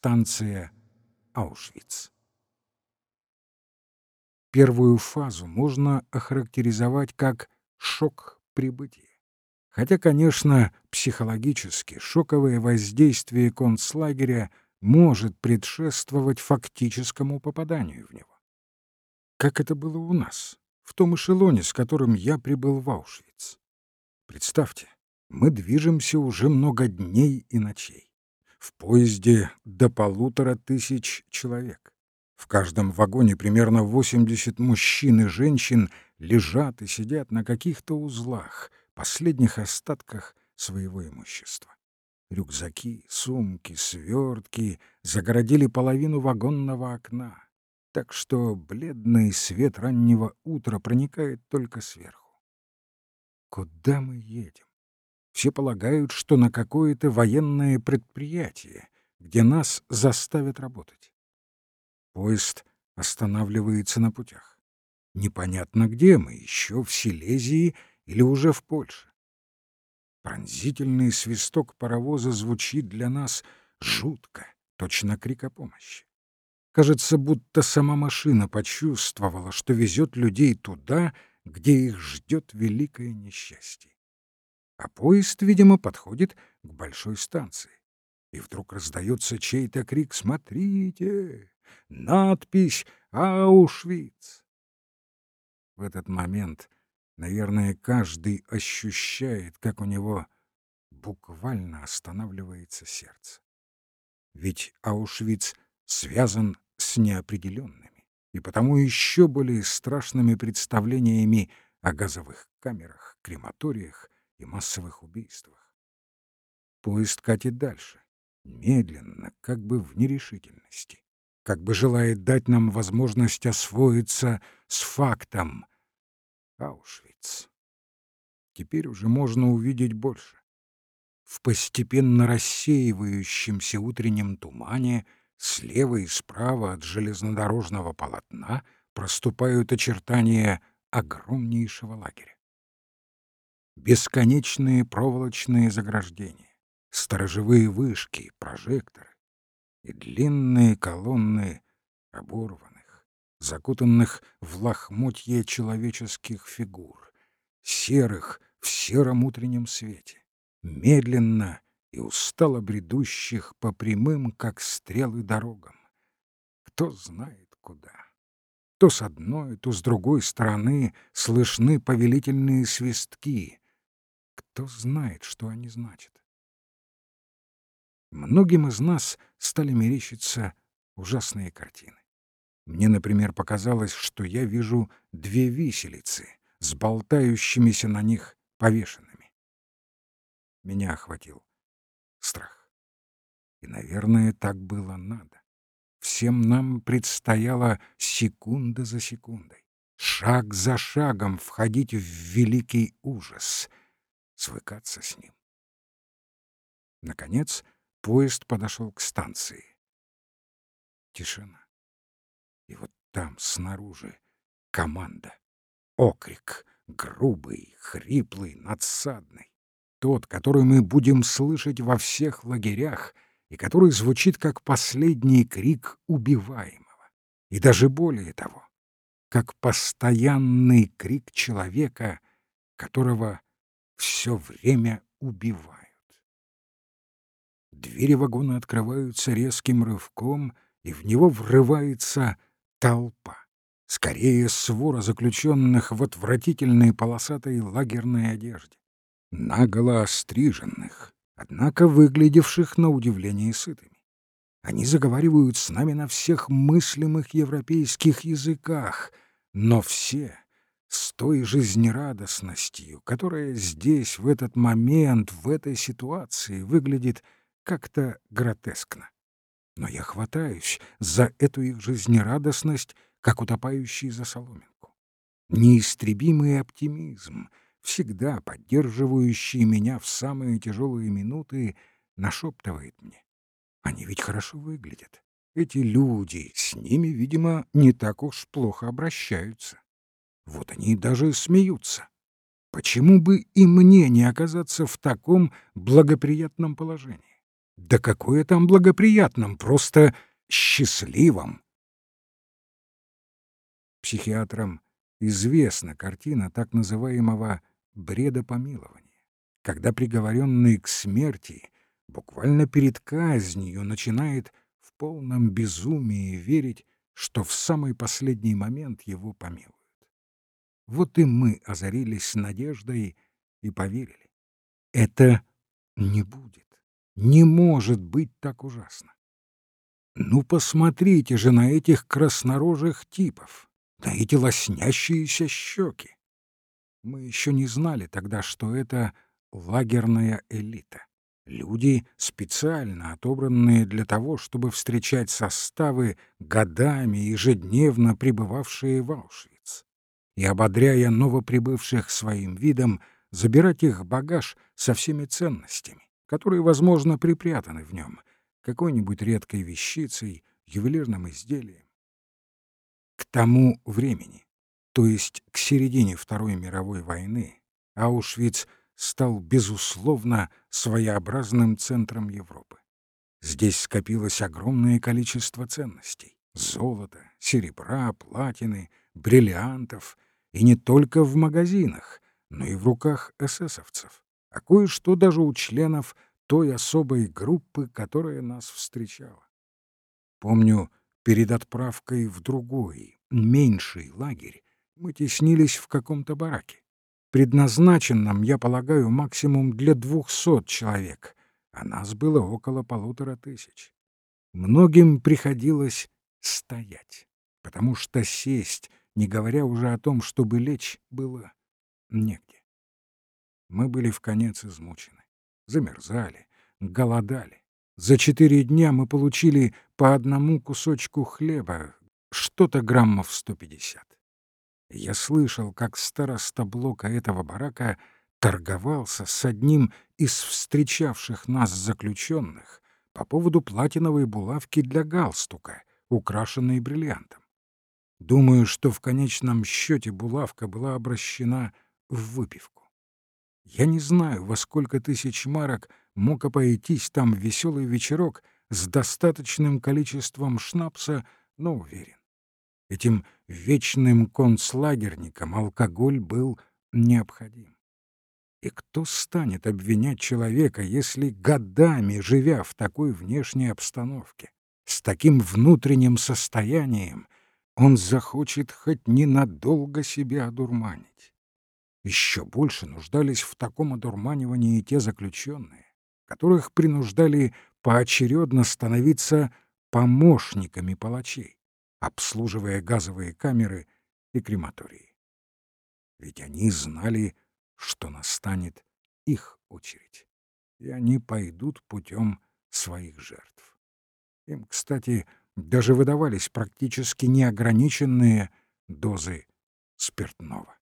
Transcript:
станция Аушвиц. Первую фазу можно охарактеризовать как шок прибытия. Хотя, конечно, психологически шоковое воздействие концлагеря может предшествовать фактическому попаданию в него. Как это было у нас, в том эшелоне, с которым я прибыл в Аушвиц. Представьте, мы движемся уже много дней и ночей. В поезде до полутора тысяч человек. В каждом вагоне примерно 80 мужчин и женщин лежат и сидят на каких-то узлах, последних остатках своего имущества. Рюкзаки, сумки, свертки загородили половину вагонного окна, так что бледный свет раннего утра проникает только сверху. Куда мы едем? Все полагают, что на какое-то военное предприятие, где нас заставят работать. Поезд останавливается на путях. Непонятно где мы, еще в Силезии или уже в Польше. Пронзительный свисток паровоза звучит для нас жутко, точно крик о помощи. Кажется, будто сама машина почувствовала, что везет людей туда, где их ждет великое несчастье. А поезд, видимо, подходит к большой станции. И вдруг раздается чей-то крик «Смотрите! Надпись «Аушвиц!» В этот момент Наверное, каждый ощущает, как у него буквально останавливается сердце. Ведь Аушвиц связан с неопределенными и потому еще более страшными представлениями о газовых камерах, крематориях и массовых убийствах. Поезд катит дальше, медленно, как бы в нерешительности, как бы желает дать нам возможность освоиться с фактом, Аушвиц. Теперь уже можно увидеть больше. В постепенно рассеивающемся утреннем тумане слева и справа от железнодорожного полотна проступают очертания огромнейшего лагеря. Бесконечные проволочные заграждения, сторожевые вышки, прожекторы и длинные колонны оборванных закутанных в лохмотье человеческих фигур, серых в сером утреннем свете, медленно и устало бредущих по прямым, как стрелы, дорогам. Кто знает куда. То с одной, то с другой стороны слышны повелительные свистки. Кто знает, что они значат. Многим из нас стали мерещиться ужасные картины. Мне, например, показалось, что я вижу две виселицы с болтающимися на них повешенными. Меня охватил страх. И, наверное, так было надо. Всем нам предстояло секунда за секундой, шаг за шагом входить в великий ужас, свыкаться с ним. Наконец, поезд подошел к станции. Тишина. И вот там, снаружи, команда. Окрик, грубый, хриплый, надсадный. Тот, который мы будем слышать во всех лагерях и который звучит как последний крик убиваемого. И даже более того, как постоянный крик человека, которого все время убивают. Двери вагона открываются резким рывком, и в него врывается толпа. Скорее, свора заключенных в отвратительной полосатой лагерной одежде. Наголо остриженных, однако выглядевших на удивление сытыми. Они заговаривают с нами на всех мыслимых европейских языках, но все с той жизнерадостностью, которая здесь, в этот момент, в этой ситуации выглядит как-то гротескно но я хватаюсь за эту их жизнерадостность, как утопающий за соломинку. Неистребимый оптимизм, всегда поддерживающий меня в самые тяжелые минуты, нашептывает мне. Они ведь хорошо выглядят. Эти люди, с ними, видимо, не так уж плохо обращаются. Вот они даже смеются. Почему бы и мне не оказаться в таком благоприятном положении? Да какое там благоприятном, просто счастливом. Психиатрам известна картина так называемого бреда помилования, когда приговоренный к смерти буквально перед казнью начинает в полном безумии верить, что в самый последний момент его помилуют. Вот и мы озарились надеждой и поверили. Это не будет, не может быть так ужасно. Ну, посмотрите же на этих краснорожих типов, на эти лоснящиеся щеки. Мы еще не знали тогда, что это лагерная элита. Люди, специально отобранные для того, чтобы встречать составы, годами ежедневно пребывавшие в Аушвиц. И, ободряя новоприбывших своим видом, забирать их багаж со всеми ценностями, которые, возможно, припрятаны в нем, какой-нибудь редкой вещицей, ювелирным изделием. К тому времени, то есть к середине Второй мировой войны, Аушвиц стал, безусловно, своеобразным центром Европы. Здесь скопилось огромное количество ценностей — золота, серебра, платины, бриллиантов, и не только в магазинах, но и в руках эсэсовцев, а кое-что даже у членов той особой группы, которая нас встречала. Помню, перед отправкой в другой, меньший лагерь мы теснились в каком-то бараке предназначенном, я полагаю, максимум для двухсот человек, а нас было около полутора тысяч. Многим приходилось стоять, потому что сесть, не говоря уже о том, чтобы лечь, было негде. Мы были в конец измучены, замерзали, голодали. За четыре дня мы получили по одному кусочку хлеба, что-то граммов сто пятьдесят. Я слышал, как староста блока этого барака торговался с одним из встречавших нас заключенных по поводу платиновой булавки для галстука, украшенной бриллиантом. Думаю, что в конечном счете булавка была обращена в выпивку. Я не знаю, во сколько тысяч марок мог обойтись там веселый вечерок с достаточным количеством шнапса, но уверен. Этим вечным концлагерникам алкоголь был необходим. И кто станет обвинять человека, если годами, живя в такой внешней обстановке, с таким внутренним состоянием, он захочет хоть ненадолго себя одурманить? Еще больше нуждались в таком одурманивании те заключенные, которых принуждали поочередно становиться помощниками палачей обслуживая газовые камеры и крематории. Ведь они знали, что настанет их очередь, и они пойдут путем своих жертв. Им, кстати, даже выдавались практически неограниченные дозы спиртного.